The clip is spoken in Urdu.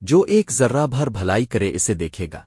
جو ایک ذرہ بھر بھلائی کرے اسے دیکھے گا۔